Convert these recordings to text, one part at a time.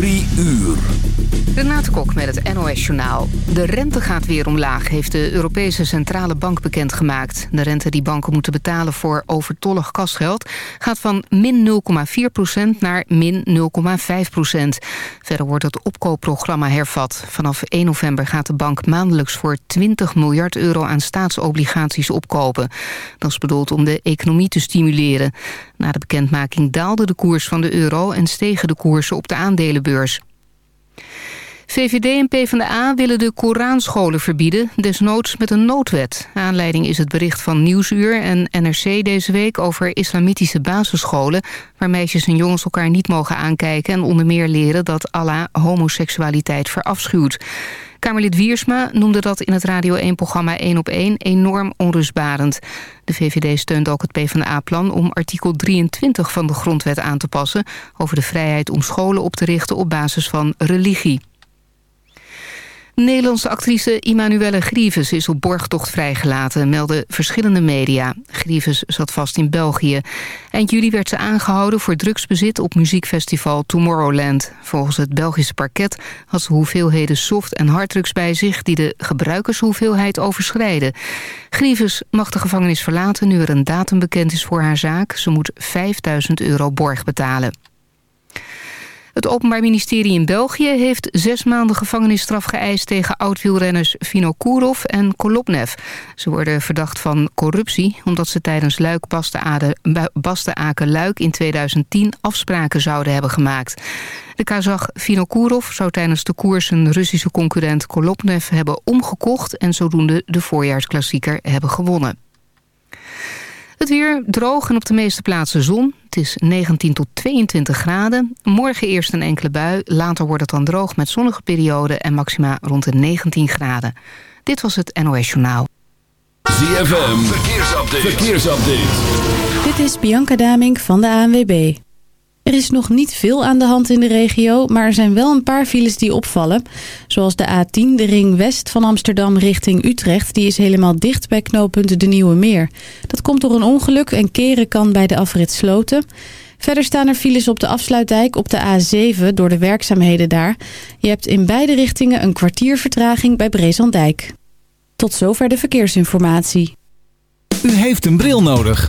Drie uur. Renate Kok met het NOS Journaal. De rente gaat weer omlaag, heeft de Europese Centrale Bank bekendgemaakt. De rente die banken moeten betalen voor overtollig kasgeld... gaat van min 0,4% naar min 0,5% Verder wordt het opkoopprogramma hervat. Vanaf 1 november gaat de bank maandelijks voor 20 miljard euro... aan staatsobligaties opkopen. Dat is bedoeld om de economie te stimuleren. Na de bekendmaking daalde de koers van de euro... en stegen de koersen op de aandelenbeurs. VVD en PvdA willen de Koranscholen verbieden, desnoods met een noodwet. Aanleiding is het bericht van Nieuwsuur en NRC deze week over islamitische basisscholen... waar meisjes en jongens elkaar niet mogen aankijken en onder meer leren dat Allah homoseksualiteit verafschuwt. Kamerlid Wiersma noemde dat in het Radio 1-programma 1 op 1 enorm onrustbarend. De VVD steunt ook het PvdA-plan om artikel 23 van de grondwet aan te passen... over de vrijheid om scholen op te richten op basis van religie. Nederlandse actrice Immanuelle Grieves is op borgtocht vrijgelaten, melden verschillende media. Grieves zat vast in België. Eind juli werd ze aangehouden voor drugsbezit op muziekfestival Tomorrowland. Volgens het Belgische parket had ze hoeveelheden soft- en harddrugs bij zich... die de gebruikershoeveelheid overschrijden. Grieves mag de gevangenis verlaten nu er een datum bekend is voor haar zaak. Ze moet 5000 euro borg betalen. Het Openbaar Ministerie in België heeft zes maanden gevangenisstraf geëist... tegen oud-wielrenners Vino Kourov en Kolopnev. Ze worden verdacht van corruptie... omdat ze tijdens Luik Basteaken-Luik in 2010 afspraken zouden hebben gemaakt. De Kazach Vino Kourov zou tijdens de koers Russische concurrent Kolopnev hebben omgekocht... en zodoende de voorjaarsklassieker hebben gewonnen. Het weer droog en op de meeste plaatsen zon. Het is 19 tot 22 graden. Morgen eerst een enkele bui. Later wordt het dan droog met zonnige perioden... en maxima rond de 19 graden. Dit was het NOS Journaal. ZFM, verkeersupdate. verkeersupdate. Dit is Bianca Damink van de ANWB. Er is nog niet veel aan de hand in de regio, maar er zijn wel een paar files die opvallen. Zoals de A10, de ring west van Amsterdam richting Utrecht. Die is helemaal dicht bij knooppunt De Nieuwe Meer. Dat komt door een ongeluk en keren kan bij de afrit Sloten. Verder staan er files op de afsluitdijk op de A7 door de werkzaamheden daar. Je hebt in beide richtingen een kwartier vertraging bij Brezandijk. Tot zover de verkeersinformatie. U heeft een bril nodig.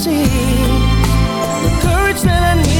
see the courage that I need.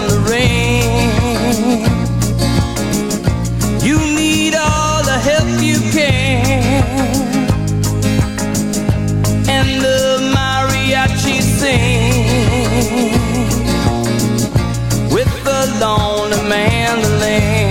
ring, you need all the help you can. And the mariachi sing with the lonely mandolin.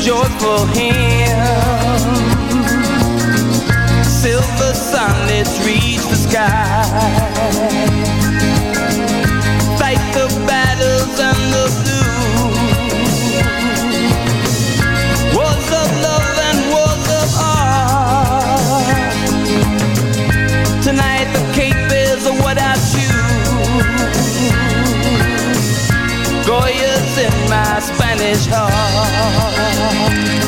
Joyful hymns. Silver sunlets reach the sky. Fight the battles and the blues. Wars of love and wars of art. Tonight the cape is. Goya's in my Spanish heart. Show.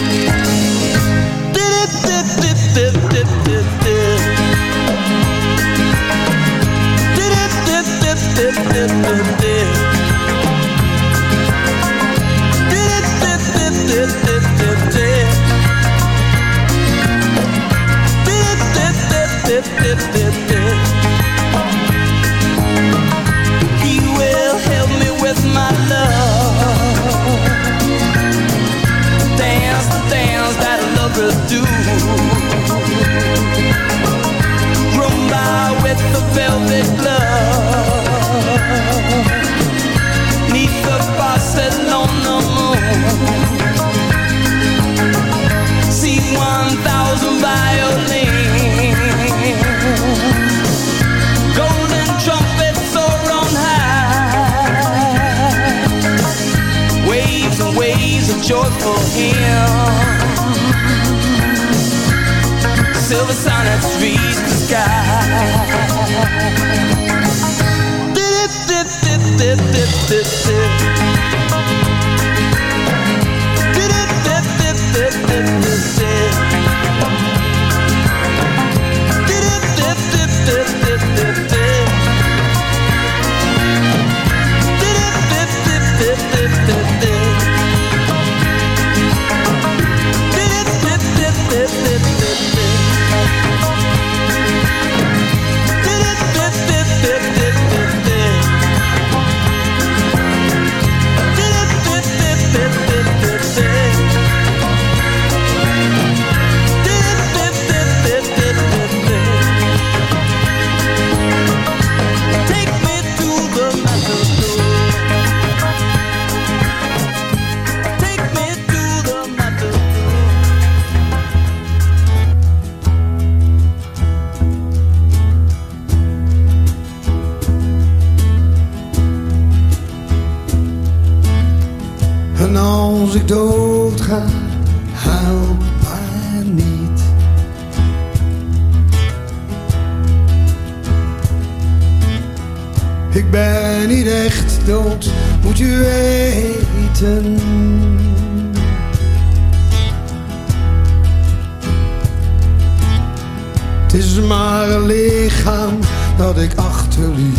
Het is maar een lichaam dat ik achterliet.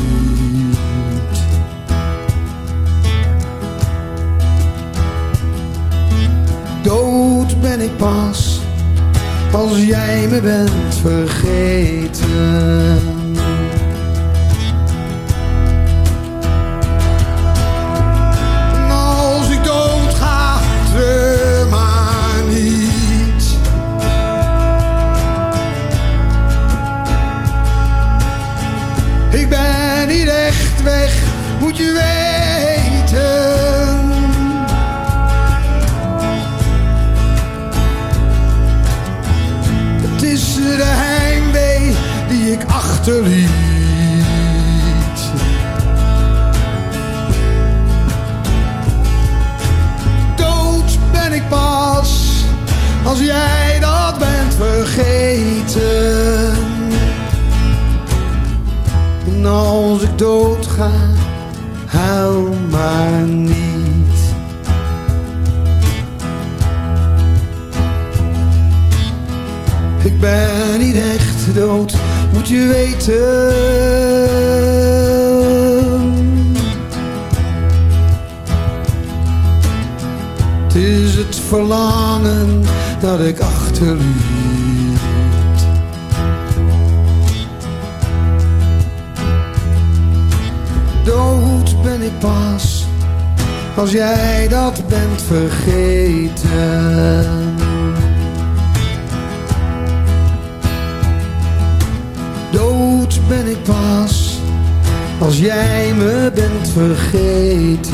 Dood ben ik pas als jij me bent vergeten. Achterliet. Dood ben ik pas als jij dat bent vergeten. En als ik dood ga, huil maar niet. Ik ben niet echt dood, moet je weten. Het is het verlangen dat ik achterliet. Dood ben ik pas als jij dat bent vergeten. Ben ik pas als jij me bent vergeten.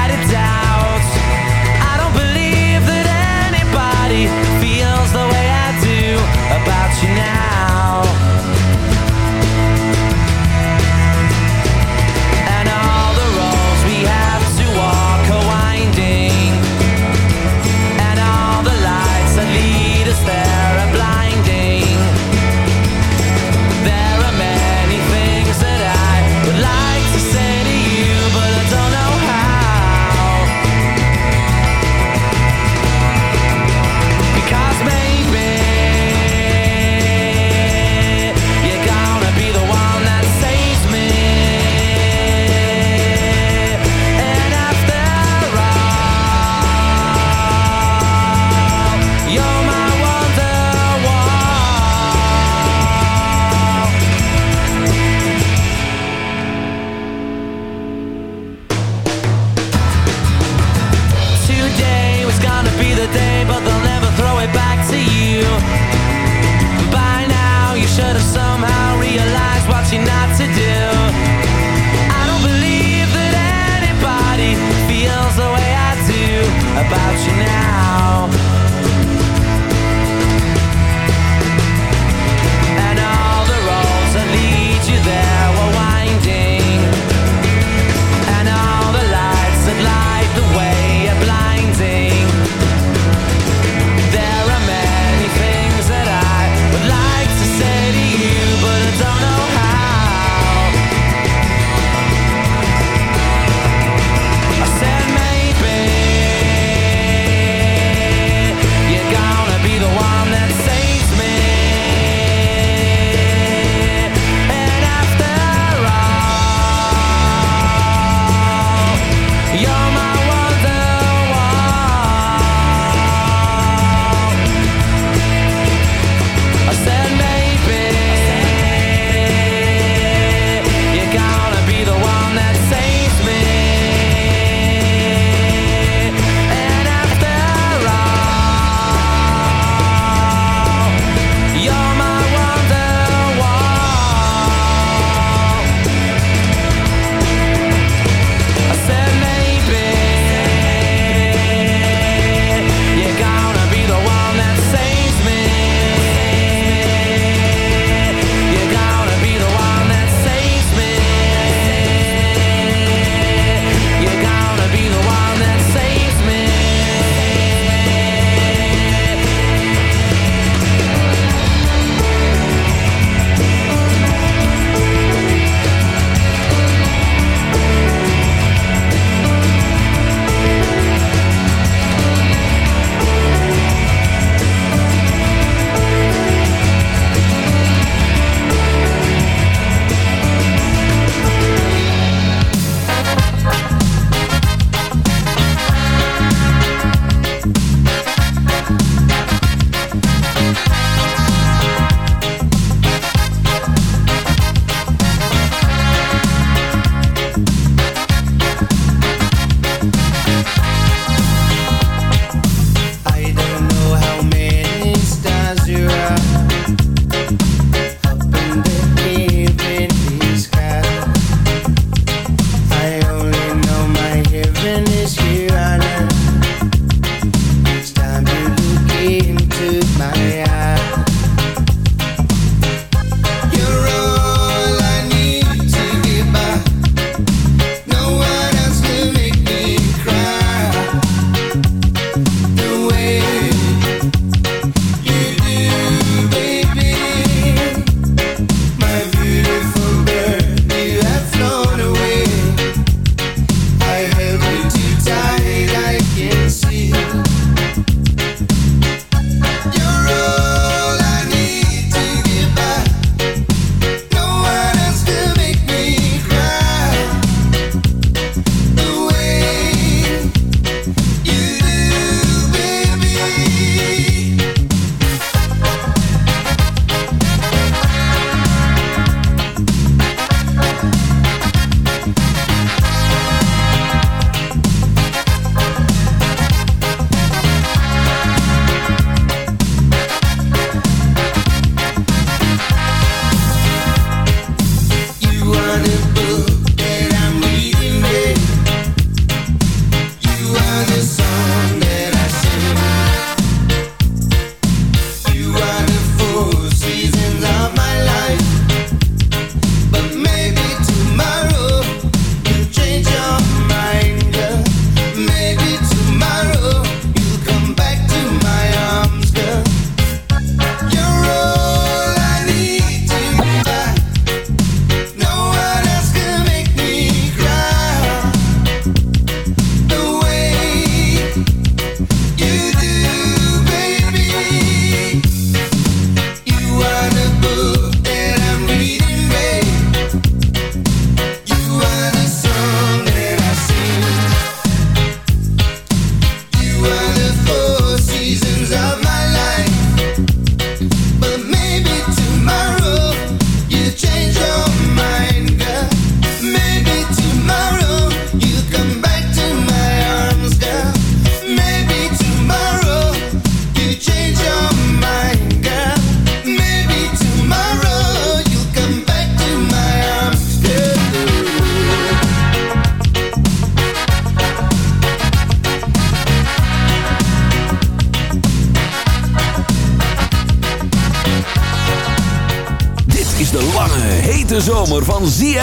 body.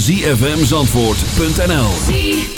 zfmzandvoort.nl